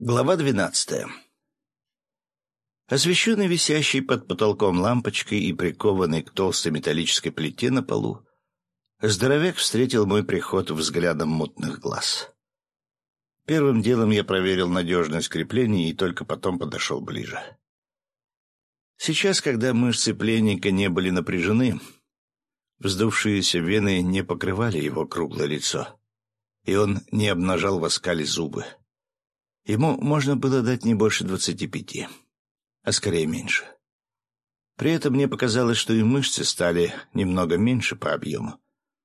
Глава двенадцатая. Освещенный висящий под потолком лампочкой и прикованный к толстой металлической плите на полу, здоровяк встретил мой приход взглядом мутных глаз. Первым делом я проверил надежность крепления и только потом подошел ближе. Сейчас, когда мышцы пленника не были напряжены, вздувшиеся вены не покрывали его круглое лицо, и он не обнажал в оскале зубы. Ему можно было дать не больше двадцати пяти, а скорее меньше. При этом мне показалось, что и мышцы стали немного меньше по объему,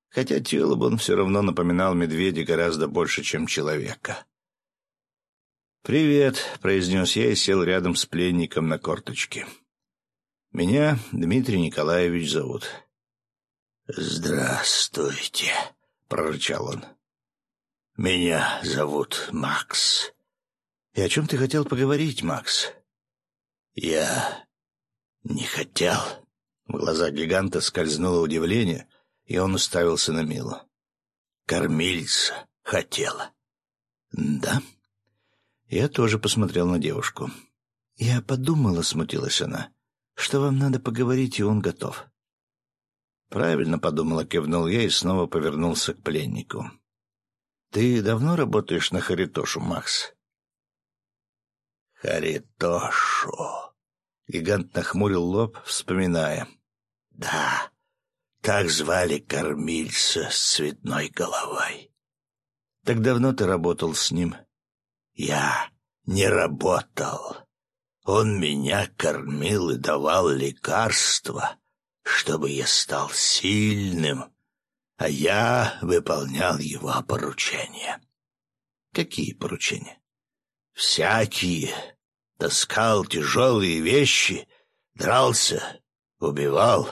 хотя телом он все равно напоминал медведя гораздо больше, чем человека. «Привет», — произнес я и сел рядом с пленником на корточке. «Меня Дмитрий Николаевич зовут». «Здравствуйте», — прорычал он. «Меня зовут Макс. «И о чем ты хотел поговорить, Макс?» «Я не хотел». В глазах гиганта скользнуло удивление, и он уставился на Милу. «Кормильца хотела». «Да?» Я тоже посмотрел на девушку. «Я подумала», — смутилась она, — «что вам надо поговорить, и он готов». «Правильно подумала», — кивнул я и снова повернулся к пленнику. «Ты давно работаешь на Харитошу, Макс?» Харитошу. Гигант нахмурил лоб, вспоминая. Да, так звали кормильца с цветной головой. Так давно ты работал с ним? Я не работал. Он меня кормил и давал лекарства, чтобы я стал сильным, а я выполнял его поручения. Какие поручения? Всякие. Таскал тяжелые вещи, дрался, убивал.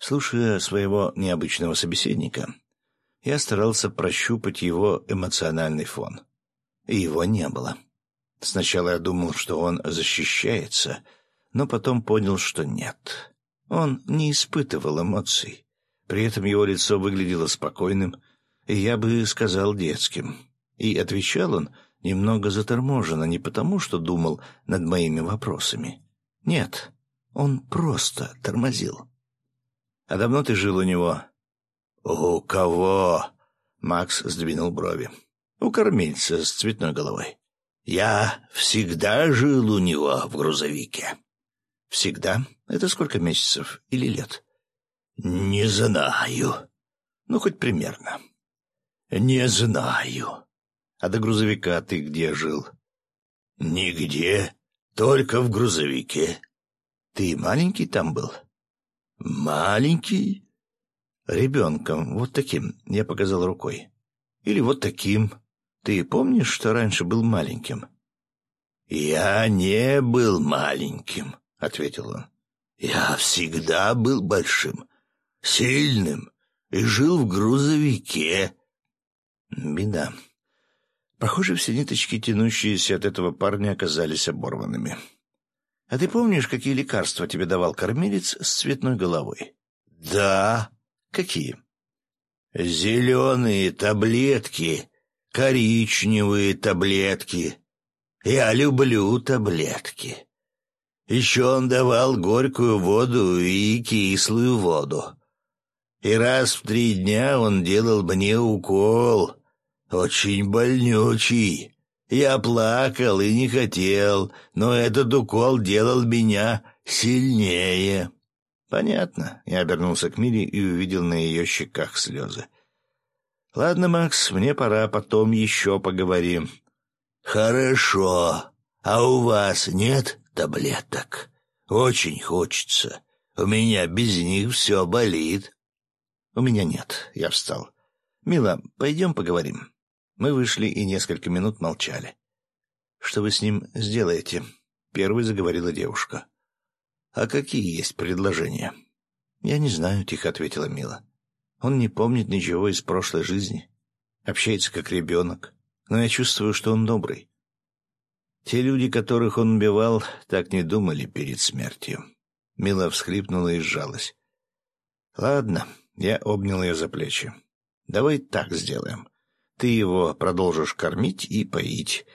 Слушая своего необычного собеседника, я старался прощупать его эмоциональный фон. И его не было. Сначала я думал, что он защищается, но потом понял, что нет. Он не испытывал эмоций. При этом его лицо выглядело спокойным, и я бы сказал детским. И отвечал он немного заторможенно не потому, что думал над моими вопросами. Нет, он просто тормозил. «А давно ты жил у него?» «У кого?» — Макс сдвинул брови. «У кормильца с цветной головой. Я всегда жил у него в грузовике». «Всегда? Это сколько месяцев или лет?» «Не знаю. Ну, хоть примерно». «Не знаю. А до грузовика ты где жил? Нигде, только в грузовике. Ты маленький там был? Маленький? Ребенком, вот таким, я показал рукой. Или вот таким. Ты помнишь, что раньше был маленьким? Я не был маленьким, ответил он. Я всегда был большим, сильным и жил в грузовике. Беда. Похоже, все ниточки, тянущиеся от этого парня, оказались оборванными. «А ты помнишь, какие лекарства тебе давал кормилец с цветной головой?» «Да». «Какие?» «Зеленые таблетки, коричневые таблетки. Я люблю таблетки. Еще он давал горькую воду и кислую воду. И раз в три дня он делал мне укол» очень больнючий. Я плакал и не хотел, но этот укол делал меня сильнее». «Понятно». Я обернулся к Мире и увидел на ее щеках слезы. «Ладно, Макс, мне пора, потом еще поговорим». «Хорошо. А у вас нет таблеток? Очень хочется. У меня без них все болит». «У меня нет». Я встал. «Мила, пойдем поговорим». Мы вышли и несколько минут молчали. «Что вы с ним сделаете?» — первой заговорила девушка. «А какие есть предложения?» «Я не знаю», — тихо ответила Мила. «Он не помнит ничего из прошлой жизни. Общается как ребенок. Но я чувствую, что он добрый. Те люди, которых он убивал, так не думали перед смертью». Мила всхлипнула и сжалась. «Ладно», — я обнял ее за плечи. «Давай так сделаем. Ты его продолжишь кормить и поить.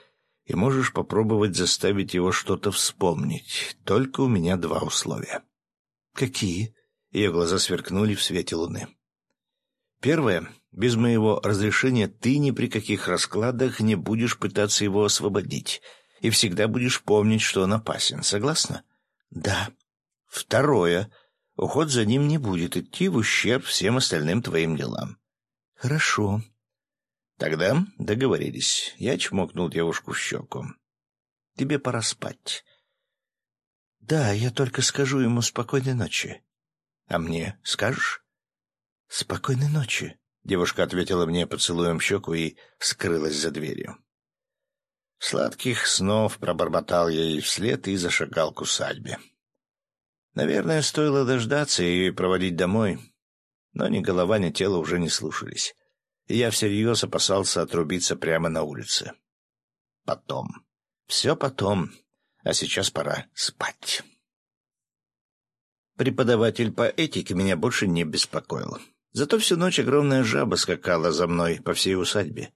и можешь попробовать заставить его что-то вспомнить. Только у меня два условия. Какие? Ее глаза сверкнули в свете луны. Первое. Без моего разрешения ты ни при каких раскладах не будешь пытаться его освободить и всегда будешь помнить, что он опасен. Согласна? Да. Второе. Уход за ним не будет идти в ущерб всем остальным твоим делам. Хорошо. Тогда договорились. Я чмокнул девушку в щеку. Тебе пора спать. Да, я только скажу ему спокойной ночи. А мне скажешь? Спокойной ночи. Девушка ответила мне поцелуем в щеку и скрылась за дверью. Сладких снов пробормотал я ей вслед и зашагал к усадьбе. Наверное, стоило дождаться ее и проводить домой, но ни голова, ни тело уже не слушались, и я всерьез опасался отрубиться прямо на улице. Потом. Все потом, а сейчас пора спать. Преподаватель по этике меня больше не беспокоил. Зато всю ночь огромная жаба скакала за мной по всей усадьбе.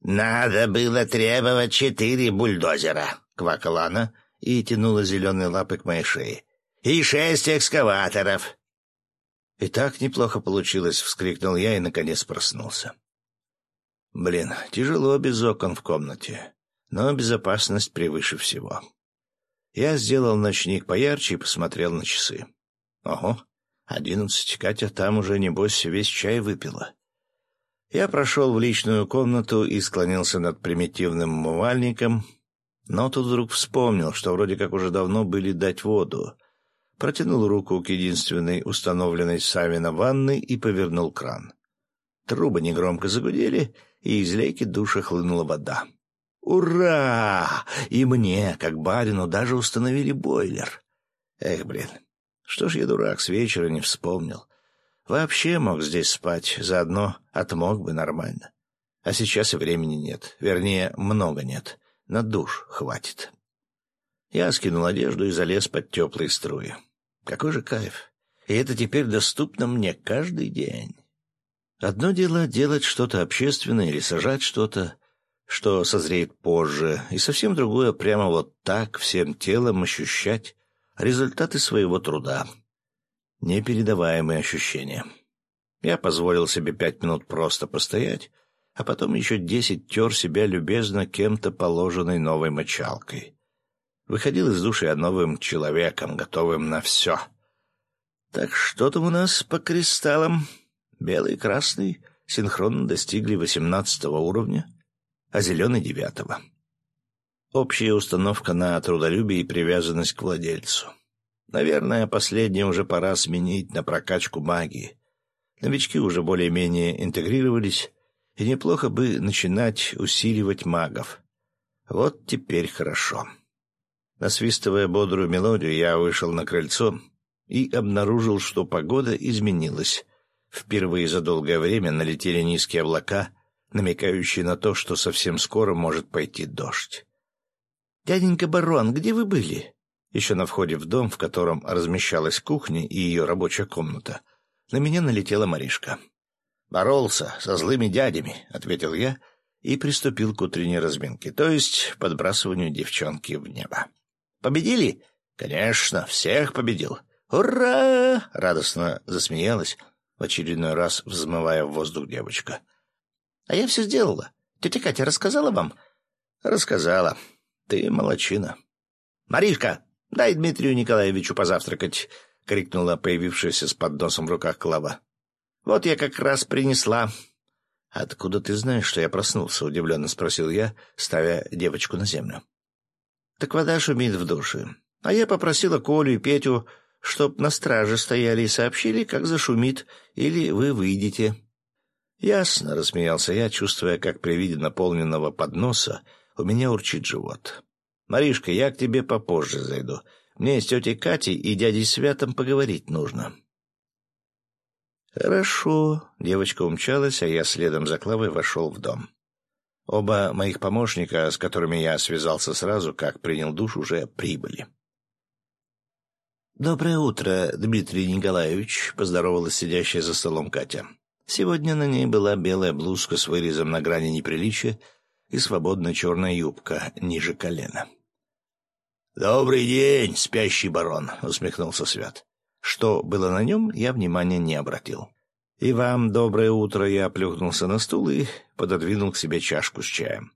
«Надо было требовать четыре бульдозера», — квакала она и тянула зеленые лапы к моей шее. «И шесть экскаваторов». «И так неплохо получилось», — вскрикнул я и, наконец, проснулся. «Блин, тяжело без окон в комнате, но безопасность превыше всего». Я сделал ночник поярче и посмотрел на часы. «Ого, одиннадцать. Катя там уже, небось, весь чай выпила». Я прошел в личную комнату и склонился над примитивным умывальником, но тут вдруг вспомнил, что вроде как уже давно были дать воду. Протянул руку к единственной установленной Савина ванной и повернул кран. Трубы негромко загудели, и из лейки душа хлынула вода. «Ура! И мне, как барину, даже установили бойлер. Эх, блин, что ж я дурак, с вечера не вспомнил. Вообще мог здесь спать, заодно отмог бы нормально. А сейчас и времени нет, вернее, много нет. На душ хватит. Я скинул одежду и залез под теплые струи. Какой же кайф! И это теперь доступно мне каждый день. Одно дело делать что-то общественное или сажать что-то, что созреет позже, и совсем другое прямо вот так всем телом ощущать результаты своего труда, непередаваемые ощущения. Я позволил себе пять минут просто постоять, а потом еще десять тер себя любезно кем-то положенной новой мочалкой. Выходил из души новым человеком, готовым на все. Так что там у нас по кристаллам? Белый и красный синхронно достигли восемнадцатого уровня, а зеленый — девятого. Общая установка на трудолюбие и привязанность к владельцу. Наверное, последнее уже пора сменить на прокачку магии. Новички уже более-менее интегрировались, и неплохо бы начинать усиливать магов. Вот теперь хорошо. Насвистывая бодрую мелодию, я вышел на крыльцо и обнаружил, что погода изменилась. Впервые за долгое время налетели низкие облака, намекающие на то, что совсем скоро может пойти дождь. «Дяденька барон, где вы были?» Еще на входе в дом, в котором размещалась кухня и ее рабочая комната, на меня налетела Маришка. «Боролся со злыми дядями», — ответил я и приступил к утренней разминке, то есть подбрасыванию девчонки в небо. «Победили?» «Конечно, всех победил». «Ура!» — радостно засмеялась, в очередной раз взмывая в воздух девочка. «А я все сделала. Тетя Катя рассказала вам?» «Рассказала. Ты молочина». «Маришка, «Дай Дмитрию Николаевичу позавтракать», — крикнула появившаяся с подносом в руках Клава. «Вот я как раз принесла». «Откуда ты знаешь, что я проснулся?» — удивленно спросил я, ставя девочку на землю. «Так вода шумит в душе. А я попросила Колю и Петю, чтоб на страже стояли и сообщили, как зашумит, или вы выйдете». «Ясно», — рассмеялся я, чувствуя, как при виде наполненного подноса у меня урчит живот. «Маришка, я к тебе попозже зайду. Мне с тетей Катей и дядей Святом поговорить нужно». «Хорошо». Девочка умчалась, а я следом за Клавой вошел в дом. Оба моих помощника, с которыми я связался сразу, как принял душ, уже прибыли. «Доброе утро, Дмитрий Николаевич», — поздоровалась сидящая за столом Катя. Сегодня на ней была белая блузка с вырезом на грани неприличия и свободная черная юбка ниже колена. «Добрый день, спящий барон», — усмехнулся Свят. Что было на нем, я внимания не обратил. «И вам доброе утро!» Я плюхнулся на стул и пододвинул к себе чашку с чаем.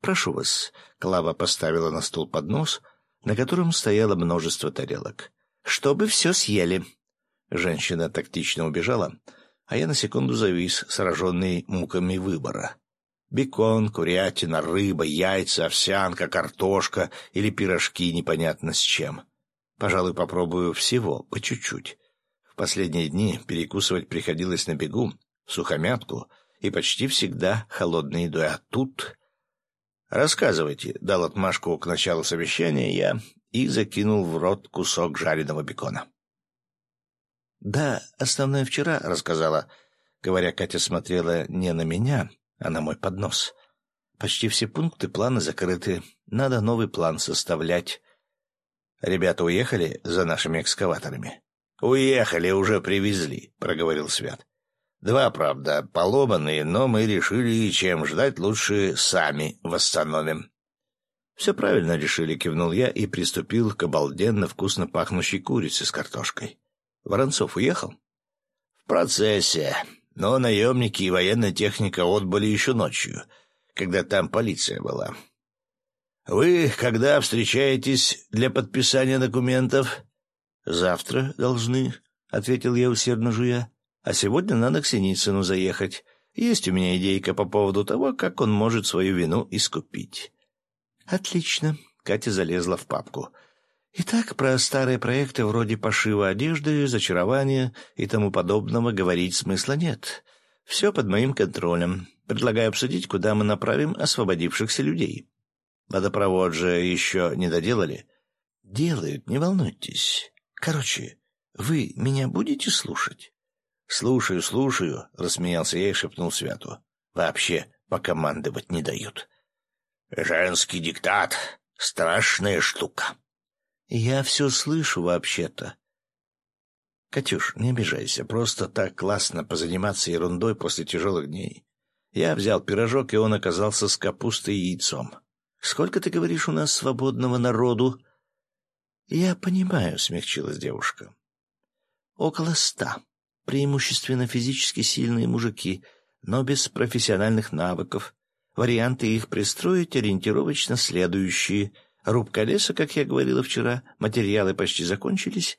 «Прошу вас», — Клава поставила на стул поднос, на котором стояло множество тарелок. «Чтобы все съели». Женщина тактично убежала, а я на секунду завис, сраженный муками выбора. Бекон, курятина, рыба, яйца, овсянка, картошка или пирожки непонятно с чем. Пожалуй, попробую всего, по чуть-чуть. В последние дни перекусывать приходилось на бегу, сухомятку и почти всегда холодной едой. А тут... «Рассказывайте», — дал отмашку к началу совещания я и закинул в рот кусок жареного бекона. «Да, основное вчера», — рассказала. Говоря, Катя смотрела не на меня, а на мой поднос. Почти все пункты плана закрыты. Надо новый план составлять. Ребята уехали за нашими экскаваторами. «Уехали, уже привезли», — проговорил Свят. «Два, правда, поломанные, но мы решили, чем ждать, лучше сами восстановим». «Все правильно решили», — кивнул я и приступил к обалденно вкусно пахнущей курице с картошкой. «Воронцов уехал?» «В процессе. Но наемники и военная техника отбыли еще ночью, когда там полиция была. Вы когда встречаетесь для подписания документов? Завтра должны, ответил я усердно жуя. А сегодня надо к Синицыну заехать. Есть у меня идейка по поводу того, как он может свою вину искупить. Отлично. Катя залезла в папку. Итак, про старые проекты вроде пошива одежды, зачарования и тому подобного говорить смысла нет. Все под моим контролем. Предлагаю обсудить, куда мы направим освободившихся людей. Водопровод же еще не доделали? Делают, не волнуйтесь. Короче, вы меня будете слушать? Слушаю, слушаю, рассмеялся я и шепнул Святу. Вообще покомандовать не дают. Женский диктат — страшная штука. Я все слышу вообще-то. Катюш, не обижайся, просто так классно позаниматься ерундой после тяжелых дней. Я взял пирожок, и он оказался с капустой и яйцом. Сколько, ты говоришь, у нас свободного народу? Я понимаю, смягчилась девушка. Около ста. Преимущественно физически сильные мужики, но без профессиональных навыков. Варианты их пристроить ориентировочно следующие — Рубка леса, как я говорила вчера, материалы почти закончились.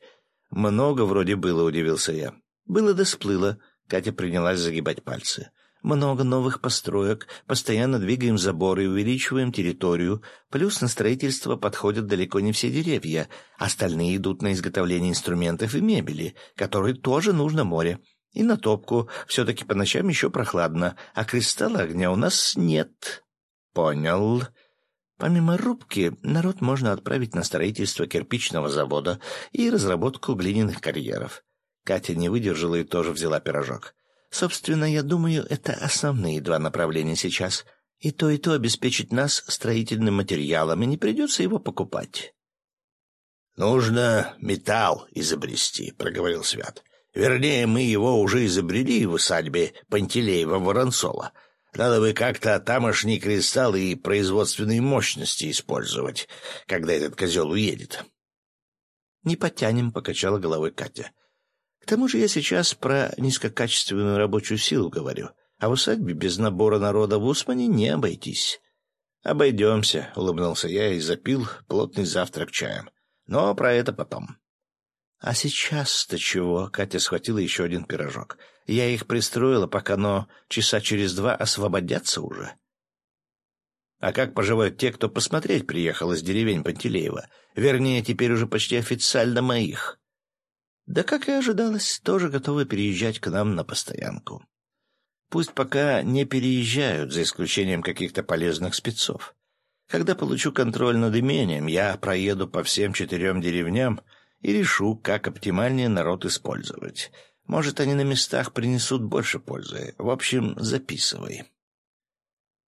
Много вроде было, удивился я. Было да сплыло. Катя принялась загибать пальцы. Много новых построек, постоянно двигаем заборы и увеличиваем территорию, плюс на строительство подходят далеко не все деревья, остальные идут на изготовление инструментов и мебели, которой тоже нужно море. И на топку, все-таки по ночам еще прохладно, а кристалла огня у нас нет. — Понял. Помимо рубки, народ можно отправить на строительство кирпичного завода и разработку глиняных карьеров. Катя не выдержала и тоже взяла пирожок. Собственно, я думаю, это основные два направления сейчас. И то, и то обеспечить нас строительным материалом, и не придется его покупать. — Нужно металл изобрести, — проговорил Свят. — Вернее, мы его уже изобрели в усадьбе Пантелеева-Воронцова — надо бы как-то тамошние кристаллы и производственные мощности использовать, когда этот козел уедет. — Не потянем, — покачала головой Катя. — К тому же я сейчас про низкокачественную рабочую силу говорю, а в усадьбе без набора народа в Усмане не обойтись. — Обойдемся, — улыбнулся я и запил плотный завтрак чаем. Но про это потом. — А сейчас-то чего? — Катя схватила еще один пирожок. — я их пристроила, пока но часа через два освободятся уже. А как поживают те, кто посмотреть приехал из деревень Пантелеева? Вернее, теперь уже почти официально моих. Да, как и ожидалось, тоже готовы переезжать к нам на постоянку. Пусть пока не переезжают, за исключением каких-то полезных спецов. Когда получу контроль над имением, я проеду по всем четырем деревням и решу, как оптимальнее народ использовать. Может, они на местах принесут больше пользы. В общем, записывай.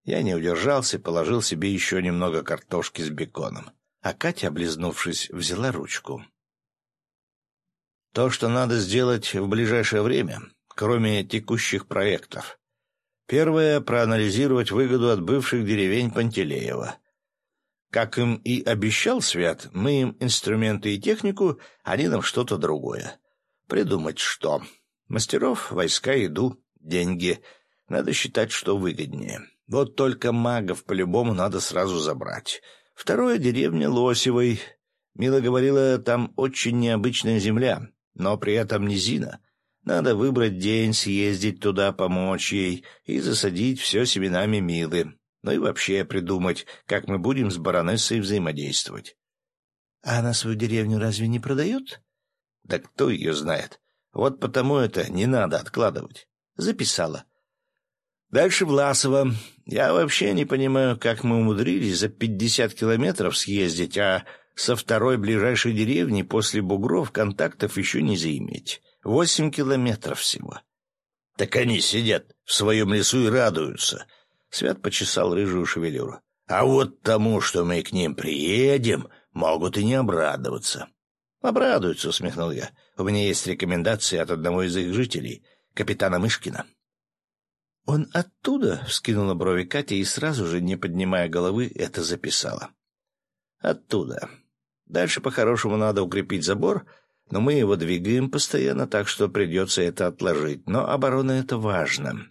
Я не удержался, положил себе еще немного картошки с беконом. А Катя, облизнувшись, взяла ручку. То, что надо сделать в ближайшее время, кроме текущих проектов. Первое — проанализировать выгоду от бывших деревень Пантелеева. Как им и обещал Свят, мы им инструменты и технику, они нам что-то другое. Придумать что? Мастеров, войска, еду, деньги. Надо считать, что выгоднее. Вот только магов по-любому надо сразу забрать. Второе — деревня Лосевой. Мила говорила, там очень необычная земля, но при этом низина. Надо выбрать день, съездить туда, помочь ей и засадить все семенами Милы. Ну и вообще придумать, как мы будем с баронессой взаимодействовать. — А она свою деревню разве не продает? — Да кто ее знает. Вот потому это не надо откладывать. Записала. Дальше Власова. Я вообще не понимаю, как мы умудрились за пятьдесят километров съездить, а со второй ближайшей деревни после бугров контактов еще не заиметь. Восемь километров всего. Так они сидят в своем лесу и радуются. Свят почесал рыжую шевелюру. А вот тому, что мы к ним приедем, могут и не обрадоваться. Обрадуются, усмехнул я. У меня есть рекомендации от одного из их жителей, капитана Мышкина. «Он оттуда?» — вскинула брови Катя и сразу же, не поднимая головы, это записала. «Оттуда. Дальше по-хорошему надо укрепить забор, но мы его двигаем постоянно, так что придется это отложить. Но оборона — это важно.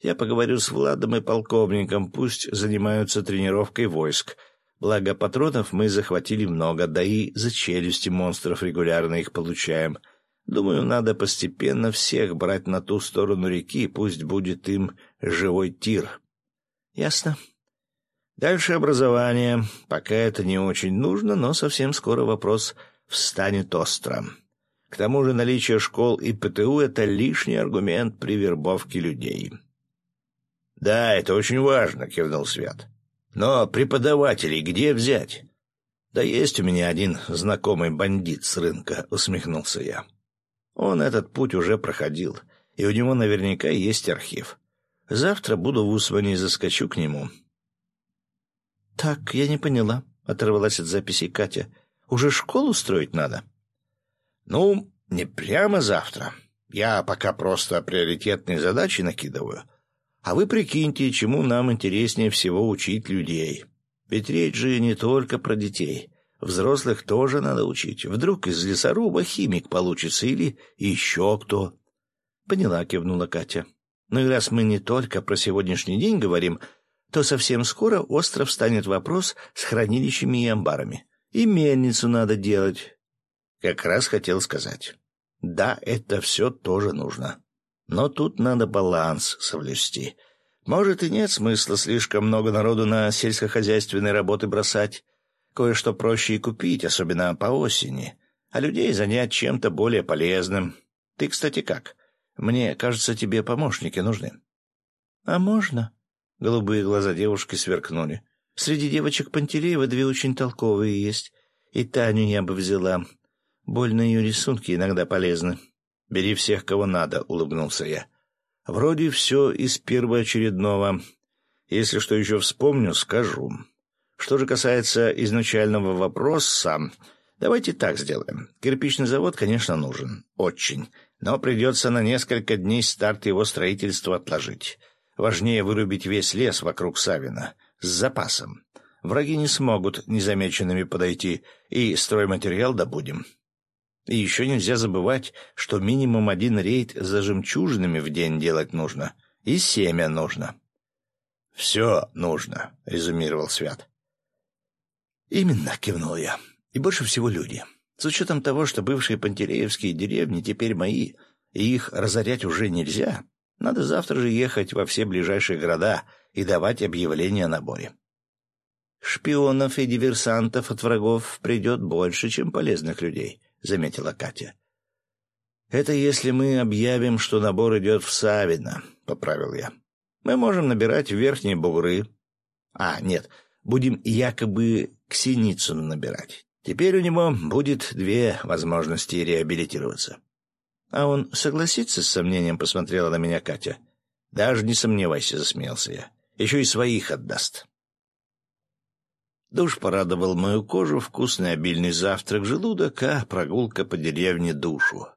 Я поговорю с Владом и полковником, пусть занимаются тренировкой войск. Благо патронов мы захватили много, да и за челюсти монстров регулярно их получаем». Думаю, надо постепенно всех брать на ту сторону реки, пусть будет им живой тир. Ясно. Дальше образование. Пока это не очень нужно, но совсем скоро вопрос встанет остро. К тому же наличие школ и ПТУ — это лишний аргумент при вербовке людей. «Да, это очень важно», — кивнул Свят. «Но преподавателей где взять?» «Да есть у меня один знакомый бандит с рынка», — усмехнулся я. Он этот путь уже проходил, и у него наверняка есть архив. Завтра буду в Усмане и заскочу к нему. — Так, я не поняла, — оторвалась от записей Катя. — Уже школу строить надо? — Ну, не прямо завтра. Я пока просто приоритетные задачи накидываю. А вы прикиньте, чему нам интереснее всего учить людей. Ведь речь же не только про детей. Взрослых тоже надо учить. Вдруг из лесоруба химик получится или еще кто. Поняла, кивнула Катя. Ну и раз мы не только про сегодняшний день говорим, то совсем скоро остров станет вопрос с хранилищами и амбарами. И мельницу надо делать. Как раз хотел сказать. Да, это все тоже нужно. Но тут надо баланс соблюсти. Может, и нет смысла слишком много народу на сельскохозяйственные работы бросать. Кое-что проще и купить, особенно по осени, а людей занять чем-то более полезным. Ты, кстати, как? Мне кажется, тебе помощники нужны. — А можно? — голубые глаза девушки сверкнули. — Среди девочек Пантелеева две очень толковые есть. И Таню я бы взяла. Больно ее рисунки иногда полезны. — Бери всех, кого надо, — улыбнулся я. — Вроде все из первоочередного. Если что еще вспомню, скажу. Что же касается изначального вопроса, давайте так сделаем. Кирпичный завод, конечно, нужен. Очень. Но придется на несколько дней старт его строительства отложить. Важнее вырубить весь лес вокруг Савина. С запасом. Враги не смогут незамеченными подойти, и стройматериал добудем. И еще нельзя забывать, что минимум один рейд за жемчужинами в день делать нужно. И семя нужно. — Все нужно, — резюмировал Свят. «Именно», — кивнул я. «И больше всего люди. С учетом того, что бывшие пантелеевские деревни теперь мои, и их разорять уже нельзя, надо завтра же ехать во все ближайшие города и давать объявление о наборе. «Шпионов и диверсантов от врагов придет больше, чем полезных людей», — заметила Катя. «Это если мы объявим, что набор идет в Савино», — поправил я. «Мы можем набирать верхние бугры». «А, нет, будем якобы к Синицыну набирать. Теперь у него будет две возможности реабилитироваться. А он согласится с сомнением, посмотрела на меня Катя. Даже не сомневайся, засмеялся я. Еще и своих отдаст. Душ порадовал мою кожу, вкусный обильный завтрак, желудок, а прогулка по деревне душу.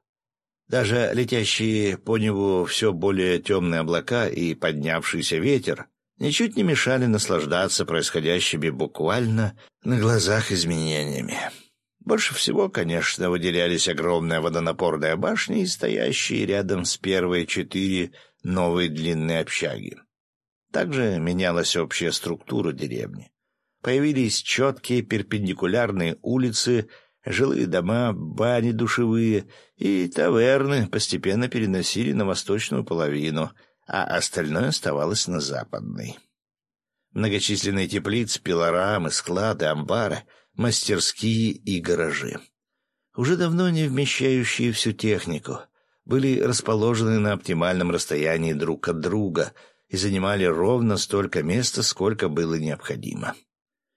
Даже летящие по небу все более темные облака и поднявшийся ветер ничуть не мешали наслаждаться происходящими буквально на глазах изменениями. Больше всего, конечно, выделялись огромная водонапорная башня и стоящие рядом с первой четыре новые длинные общаги. Также менялась общая структура деревни. Появились четкие перпендикулярные улицы Жилые дома, бани душевые и таверны постепенно переносили на восточную половину, а остальное оставалось на западной. Многочисленные теплицы, пилорамы, склады, амбары, мастерские и гаражи. Уже давно не вмещающие всю технику, были расположены на оптимальном расстоянии друг от друга и занимали ровно столько места, сколько было необходимо.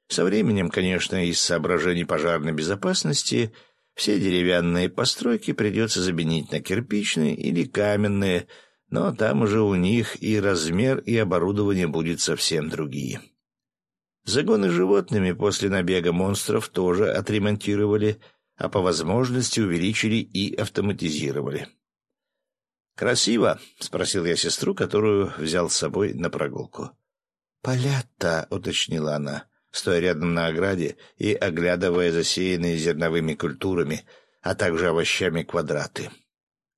Со временем, конечно, из соображений пожарной безопасности все деревянные постройки придется заменить на кирпичные или каменные, но там уже у них и размер, и оборудование будет совсем другие. Загоны животными после набега монстров тоже отремонтировали, а по возможности увеличили и автоматизировали. «Красиво?» — спросил я сестру, которую взял с собой на прогулку. «Полята», — уточнила она стоя рядом на ограде и оглядывая засеянные зерновыми культурами, а также овощами квадраты.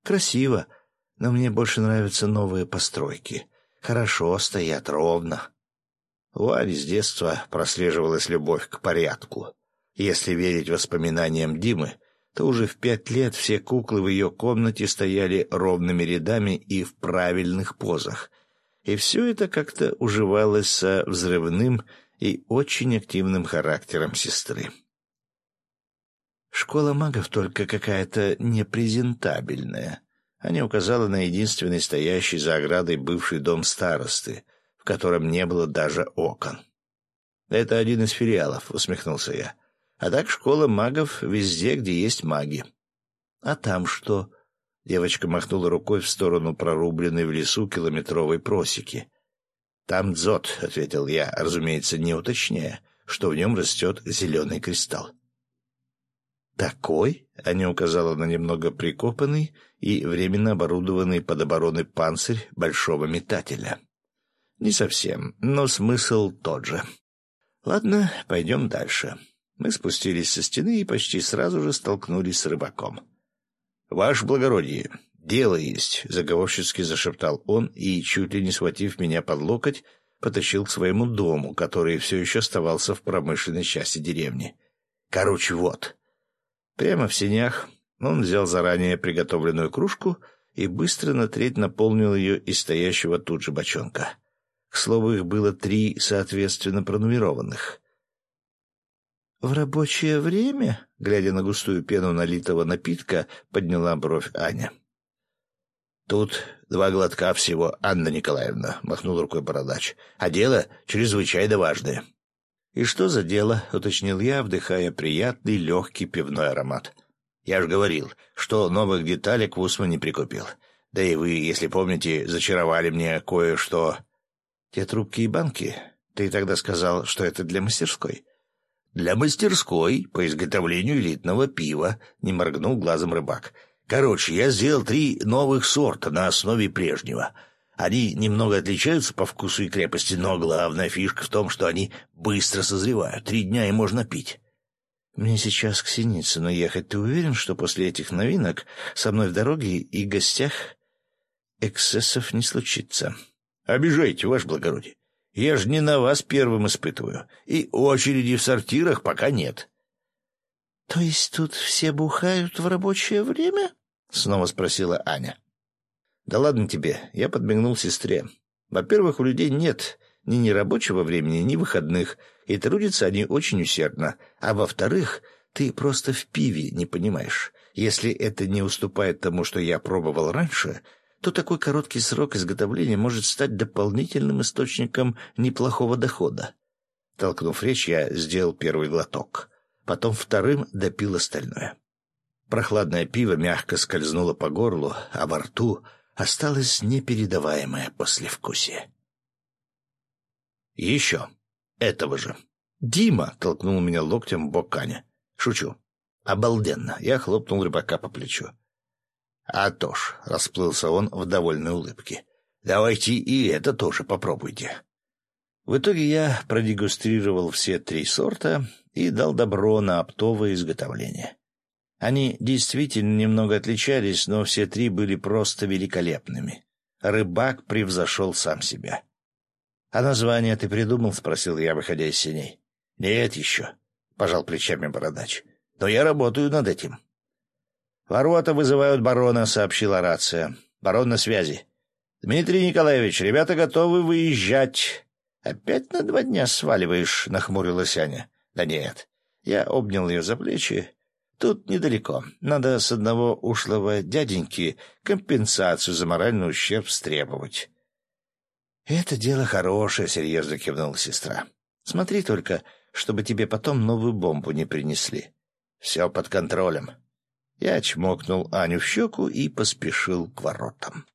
Красиво, но мне больше нравятся новые постройки. Хорошо стоят, ровно. У Ани с детства прослеживалась любовь к порядку. Если верить воспоминаниям Димы, то уже в пять лет все куклы в ее комнате стояли ровными рядами и в правильных позах. И все это как-то уживалось со взрывным и очень активным характером сестры. Школа магов только какая-то непрезентабельная. Аня указала на единственный стоящий за оградой бывший дом старосты, котором не было даже окон. «Это один из филиалов», — усмехнулся я. «А так школа магов везде, где есть маги». «А там что?» Девочка махнула рукой в сторону прорубленной в лесу километровой просеки. «Там дзот», — ответил я, разумеется, не уточняя, что в нем растет зеленый кристалл. «Такой?» — Аня указала на немного прикопанный и временно оборудованный под обороны панцирь большого метателя. «Не совсем, но смысл тот же. Ладно, пойдем дальше». Мы спустились со стены и почти сразу же столкнулись с рыбаком. «Ваше благородие, «Дело есть», — заговорщицки зашептал он и, чуть ли не схватив меня под локоть, потащил к своему дому, который все еще оставался в промышленной части деревни. «Короче, вот». Прямо в сенях он взял заранее приготовленную кружку и быстро на треть наполнил ее из стоящего тут же бочонка. К слову, их было три, соответственно, пронумерованных. «В рабочее время?» — глядя на густую пену налитого напитка, подняла бровь Аня. «Тут два глотка всего, Анна Николаевна», — махнул рукой бородач. «А дело чрезвычайно важное». «И что за дело?» — уточнил я, вдыхая приятный легкий пивной аромат. «Я же говорил, что новых деталек в Усман не прикупил. Да и вы, если помните, зачаровали мне кое-что...» «Те трубки и банки? Ты тогда сказал, что это для мастерской». «Для мастерской по изготовлению элитного пива», — не моргнул глазом рыбак. Короче, я сделал три новых сорта на основе прежнего. Они немного отличаются по вкусу и крепости, но главная фишка в том, что они быстро созревают. Три дня и можно пить. Мне сейчас к Синицыну ехать. Ты уверен, что после этих новинок со мной в дороге и гостях эксцессов не случится? Обижайте, ваше благородие. Я же не на вас первым испытываю. И очереди в сортирах пока нет. — То есть тут все бухают в рабочее время? — снова спросила Аня. «Да ладно тебе», — я подмигнул сестре. «Во-первых, у людей нет ни нерабочего времени, ни выходных, и трудятся они очень усердно. А во-вторых, ты просто в пиве не понимаешь. Если это не уступает тому, что я пробовал раньше, то такой короткий срок изготовления может стать дополнительным источником неплохого дохода». Толкнув речь, я сделал первый глоток. Потом вторым допил остальное. Прохладное пиво мягко скользнуло по горлу, а во рту осталось непередаваемое послевкусие. «Еще. Этого же. Дима!» — толкнул меня локтем в бок Аня. «Шучу. Обалденно!» — я хлопнул рыбака по плечу. А то ж, расплылся он в довольной улыбке. Давайте и это тоже попробуйте. В итоге я продегустрировал все три сорта и дал добро на оптовое изготовление. Они действительно немного отличались, но все три были просто великолепными. Рыбак превзошел сам себя. — А название ты придумал? — спросил я, выходя из синей. — Нет еще, — пожал плечами бородач. — Но я работаю над этим. — Ворота вызывают барона, — сообщила рация. — Барон на связи. — Дмитрий Николаевич, ребята готовы выезжать. — Опять на два дня сваливаешь, — нахмурилась Аня. — Да нет. Я обнял ее за плечи. Тут недалеко. Надо с одного ушлого дяденьки компенсацию за моральный ущерб стребовать. — Это дело хорошее, — серьезно кивнула сестра. — Смотри только, чтобы тебе потом новую бомбу не принесли. Все под контролем. Я чмокнул Аню в щеку и поспешил к воротам.